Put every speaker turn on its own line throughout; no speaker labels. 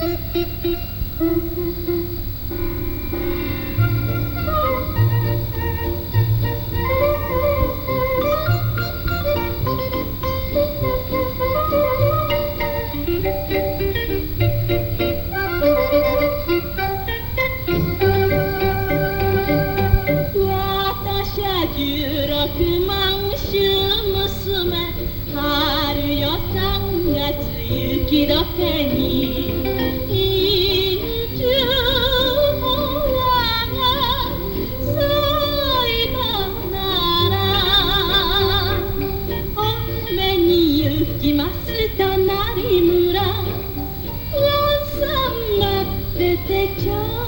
娘春よ三月雪どけに。きます隣村」「さまっててちょう」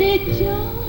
Did you?